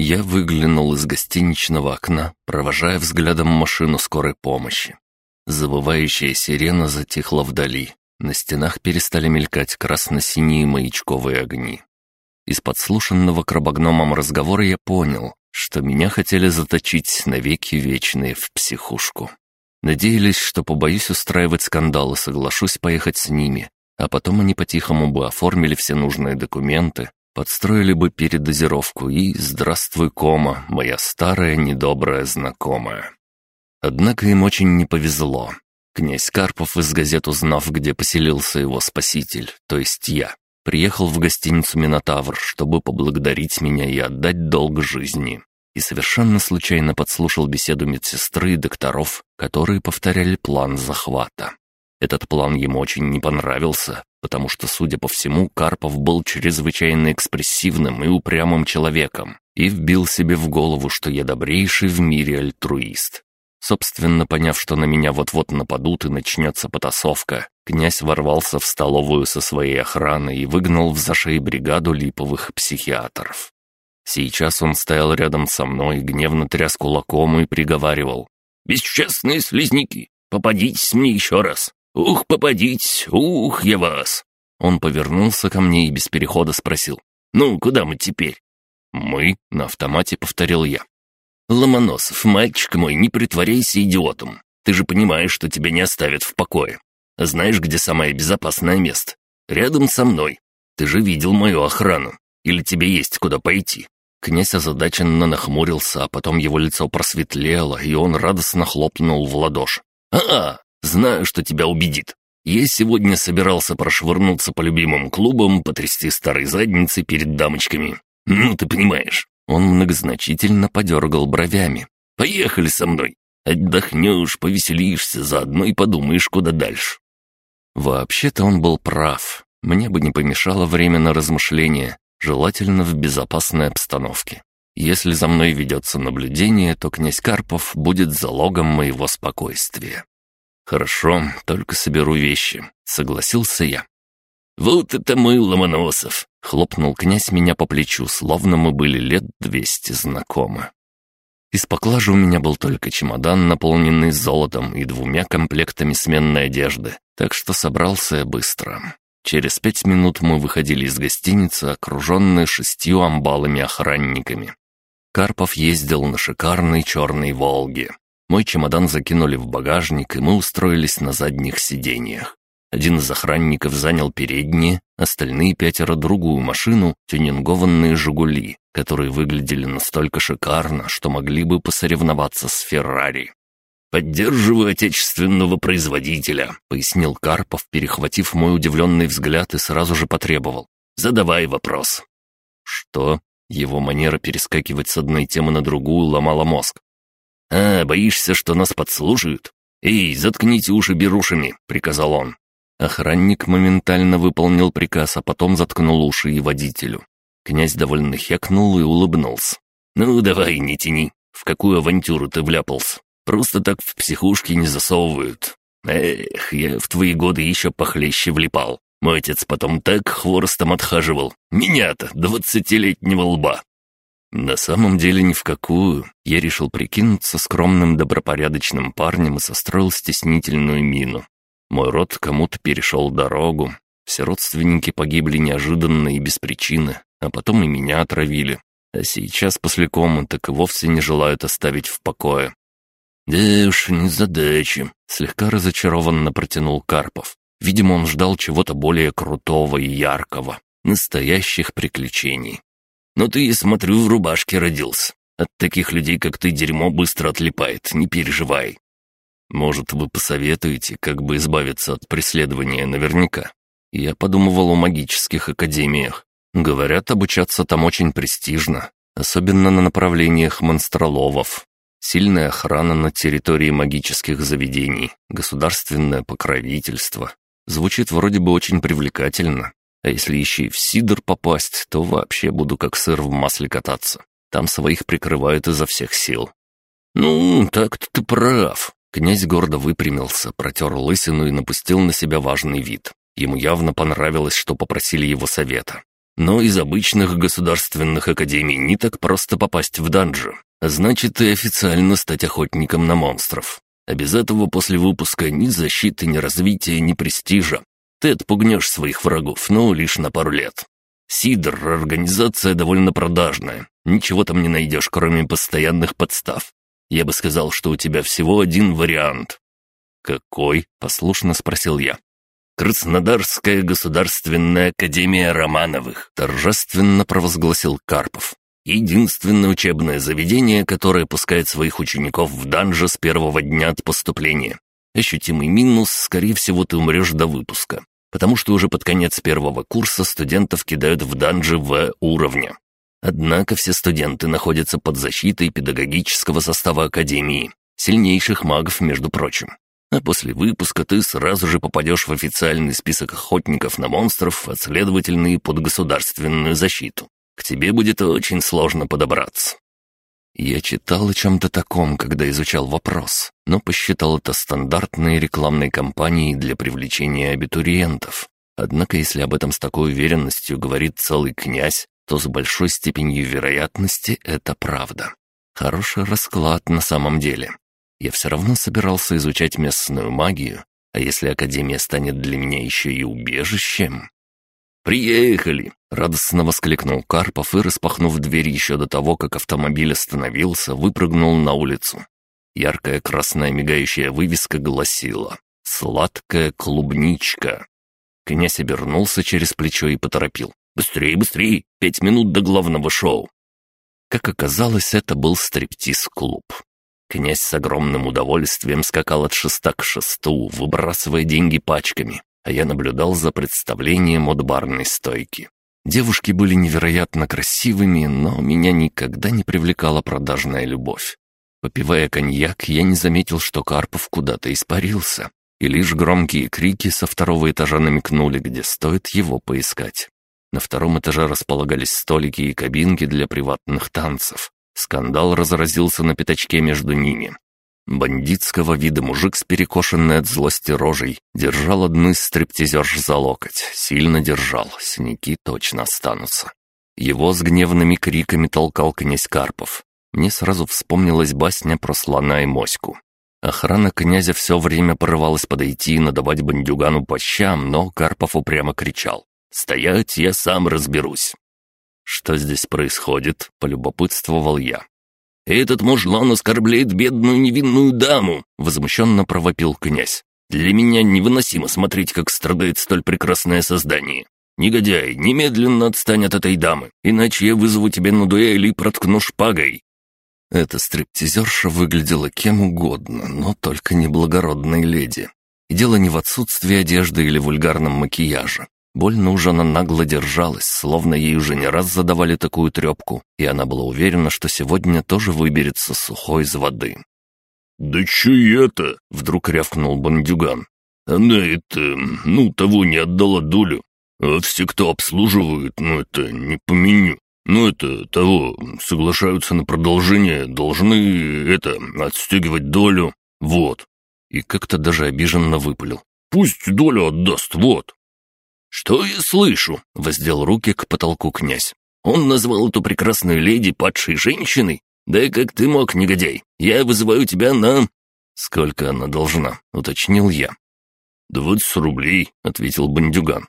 Я выглянул из гостиничного окна, провожая взглядом машину скорой помощи. Забывающая сирена затихла вдали. На стенах перестали мелькать красно-синие маячковые огни. Из подслушанного крабогномом разговора я понял, что меня хотели заточить навеки вечные в психушку. Надеялись, что побоюсь устраивать скандал соглашусь поехать с ними, а потом они по-тихому бы оформили все нужные документы, Подстроили бы передозировку и «Здравствуй, кома, моя старая недобрая знакомая». Однако им очень не повезло. Князь Карпов из газет, узнав, где поселился его спаситель, то есть я, приехал в гостиницу «Минотавр», чтобы поблагодарить меня и отдать долг жизни. И совершенно случайно подслушал беседу медсестры и докторов, которые повторяли план захвата. Этот план ему очень не понравился, потому что, судя по всему, Карпов был чрезвычайно экспрессивным и упрямым человеком и вбил себе в голову, что я добрейший в мире альтруист. Собственно, поняв, что на меня вот-вот нападут и начнется потасовка, князь ворвался в столовую со своей охраной и выгнал в зашей бригаду липовых психиатров. Сейчас он стоял рядом со мной, гневно тряс кулаком и приговаривал. «Бесчестные слизняки, попадитесь мне еще раз, «Ух, попадить! Ух, я вас!» Он повернулся ко мне и без перехода спросил. «Ну, куда мы теперь?» «Мы?» — на автомате повторил я. «Ломоносов, мальчик мой, не притворяйся идиотом. Ты же понимаешь, что тебя не оставят в покое. Знаешь, где самое безопасное место? Рядом со мной. Ты же видел мою охрану. Или тебе есть куда пойти?» Князь озадаченно нахмурился, а потом его лицо просветлело, и он радостно хлопнул в ладоши. «А, Знаю, что тебя убедит. Я сегодня собирался прошвырнуться по любимым клубам, потрясти старой задницей перед дамочками. Ну, ты понимаешь». Он многозначительно подергал бровями. «Поехали со мной. Отдохнешь, повеселишься, заодно и подумаешь, куда дальше». Вообще-то он был прав. Мне бы не помешало время на размышления, желательно в безопасной обстановке. Если за мной ведется наблюдение, то князь Карпов будет залогом моего спокойствия. «Хорошо, только соберу вещи», — согласился я. «Вот это мы, Ломоносов!» — хлопнул князь меня по плечу, словно мы были лет двести знакомы. Из поклажи у меня был только чемодан, наполненный золотом и двумя комплектами сменной одежды, так что собрался я быстро. Через пять минут мы выходили из гостиницы, окруженные шестью амбалами-охранниками. Карпов ездил на шикарной черной «Волге». Мой чемодан закинули в багажник, и мы устроились на задних сиденьях. Один из охранников занял передние, остальные пятеро другую машину, тюнингованные «Жигули», которые выглядели настолько шикарно, что могли бы посоревноваться с «Феррари». «Поддерживаю отечественного производителя», — пояснил Карпов, перехватив мой удивленный взгляд и сразу же потребовал. «Задавай вопрос». «Что?» Его манера перескакивать с одной темы на другую ломала мозг. «А, боишься, что нас подслушают? Эй, заткните уши берушами», — приказал он. Охранник моментально выполнил приказ, а потом заткнул уши и водителю. Князь довольно хекнул и улыбнулся. «Ну, давай, не тяни. В какую авантюру ты вляпался? Просто так в психушке не засовывают. Эх, я в твои годы еще похлеще влипал. Мой отец потом так хворостом отхаживал. Меня-то, двадцатилетнего лба. На самом деле ни в какую. Я решил прикинуться скромным добропорядочным парнем и состроил стеснительную мину. Мой род кому-то перешел дорогу. Все родственники погибли неожиданно и без причины, а потом и меня отравили. А сейчас после комы так и вовсе не желают оставить в покое. «Да уж, не задачи», — слегка разочарованно протянул Карпов. Видимо, он ждал чего-то более крутого и яркого, настоящих приключений. Но ты, смотрю, в рубашке родился. От таких людей, как ты, дерьмо быстро отлипает, не переживай. Может, вы посоветуете, как бы избавиться от преследования наверняка? Я подумывал о магических академиях. Говорят, обучаться там очень престижно, особенно на направлениях монстроловов. Сильная охрана на территории магических заведений, государственное покровительство. Звучит вроде бы очень привлекательно. А если еще и в Сидор попасть, то вообще буду как сыр в масле кататься. Там своих прикрывают изо всех сил. «Ну, так-то ты прав». Князь гордо выпрямился, протер лысину и напустил на себя важный вид. Ему явно понравилось, что попросили его совета. Но из обычных государственных академий не так просто попасть в данжи. Значит, и официально стать охотником на монстров. А без этого после выпуска ни защиты, ни развития, ни престижа. Ты отпугнешь своих врагов, но лишь на пару лет. Сидр — организация довольно продажная. Ничего там не найдешь, кроме постоянных подстав. Я бы сказал, что у тебя всего один вариант». «Какой?» — послушно спросил я. «Краснодарская государственная академия Романовых», — торжественно провозгласил Карпов. «Единственное учебное заведение, которое пускает своих учеников в данже с первого дня от поступления. Ощутимый минус, скорее всего, ты умрешь до выпуска, потому что уже под конец первого курса студентов кидают в данжи В уровня. Однако все студенты находятся под защитой педагогического состава Академии, сильнейших магов, между прочим. А после выпуска ты сразу же попадешь в официальный список охотников на монстров, а следовательно и под государственную защиту. К тебе будет очень сложно подобраться. Я читал о чем-то таком, когда изучал вопрос, но посчитал это стандартной рекламной кампанией для привлечения абитуриентов. Однако, если об этом с такой уверенностью говорит целый князь, то с большой степенью вероятности это правда. Хороший расклад на самом деле. Я все равно собирался изучать местную магию, а если Академия станет для меня еще и убежищем? «Приехали!» — радостно воскликнул Карпов и, распахнув дверь еще до того, как автомобиль остановился, выпрыгнул на улицу. Яркая красная мигающая вывеска гласила «Сладкая клубничка». Князь обернулся через плечо и поторопил. «Быстрее, быстрее! Пять минут до главного шоу!» Как оказалось, это был стриптиз-клуб. Князь с огромным удовольствием скакал от шеста к шесту, выбрасывая деньги пачками, а я наблюдал за представлением от барной стойки. Девушки были невероятно красивыми, но меня никогда не привлекала продажная любовь. Попивая коньяк, я не заметил, что Карпов куда-то испарился, и лишь громкие крики со второго этажа намекнули, где стоит его поискать. На втором этаже располагались столики и кабинки для приватных танцев. Скандал разразился на пятачке между ними. Бандитского вида мужик с перекошенной от злости рожей держал одну из стриптизерш за локоть. Сильно держал, синяки точно останутся. Его с гневными криками толкал князь Карпов. Мне сразу вспомнилась басня про слона и моську. Охрана князя все время порывалась подойти и надавать бандюгану по щам, но Карпов упрямо кричал. «Стоять, я сам разберусь». «Что здесь происходит?» — полюбопытствовал я. «Этот мужлан оскорбляет бедную невинную даму!» — возмущенно провопил князь. «Для меня невыносимо смотреть, как страдает столь прекрасное создание. Негодяй, немедленно отстань от этой дамы, иначе я вызову тебя на дуэль и проткну шпагой». Эта стриптизерша выглядела кем угодно, но только не благородной леди. И дело не в отсутствии одежды или вульгарном макияже. Больно уже она нагло держалась, словно ей уже не раз задавали такую трепку, и она была уверена, что сегодня тоже выберется сухой из воды. «Да чё это?» — вдруг рявкнул бандюган. «Она это, ну, того не отдала долю. А все, кто обслуживают, ну, это не по меню. Ну, это того, соглашаются на продолжение, должны, это, отстегивать долю. Вот». И как-то даже обиженно выпалил. «Пусть долю отдаст, вот». «Что я слышу?» — воздел руки к потолку князь. «Он назвал эту прекрасную леди падшей женщиной? Да как ты мог, негодяй? Я вызываю тебя на...» «Сколько она должна?» — уточнил я. «Двадцать рублей», — ответил бандюган.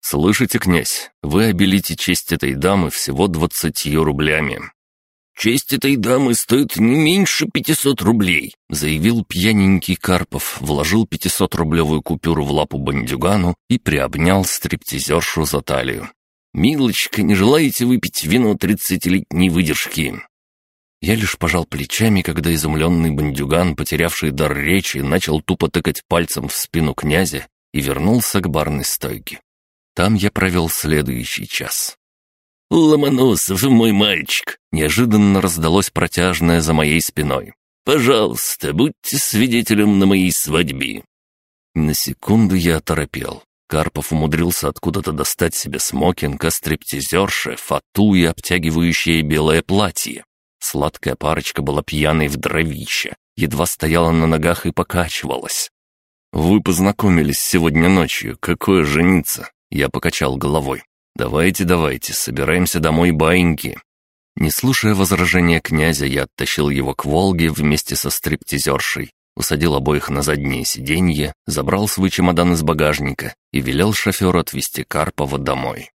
«Слышите, князь, вы обелите честь этой дамы всего двадцатью рублями. «Честь этой дамы стоит не меньше пятисот рублей», — заявил пьяненький Карпов, вложил пятисотрублевую купюру в лапу бандюгану и приобнял стриптизершу за талию. «Милочка, не желаете выпить вино тридцатилетней выдержки?» Я лишь пожал плечами, когда изумленный бандюган, потерявший дар речи, начал тупо тыкать пальцем в спину князя и вернулся к барной стойке. Там я провел следующий час. «Ломоносов, мой мальчик!» Неожиданно раздалось протяжное за моей спиной. «Пожалуйста, будьте свидетелем на моей свадьбе!» На секунду я оторопел. Карпов умудрился откуда-то достать себе смокинг, стриптизерша, фату и обтягивающее белое платье. Сладкая парочка была пьяной в дровище, едва стояла на ногах и покачивалась. «Вы познакомились сегодня ночью, какое жениться?» Я покачал головой. «Давайте, давайте, собираемся домой, баиньки». Не слушая возражения князя, я оттащил его к Волге вместе со стриптизершей, усадил обоих на заднее сиденье, забрал свой чемодан из багажника и велел шоферу отвезти Карпова домой.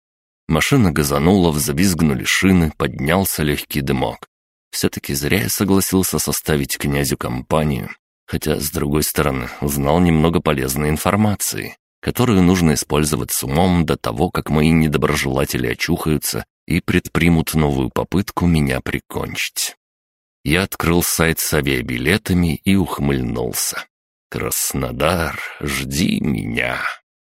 Машина газанула, взвизгнули шины, поднялся легкий дымок. Все-таки зря я согласился составить князю компанию, хотя, с другой стороны, узнал немного полезной информации, которую нужно использовать с умом до того, как мои недоброжелатели очухаются и предпримут новую попытку меня прикончить. Я открыл сайт с авиабилетами и ухмыльнулся. «Краснодар, жди меня!»